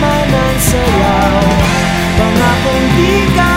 man ang sayaw Pangakong di ka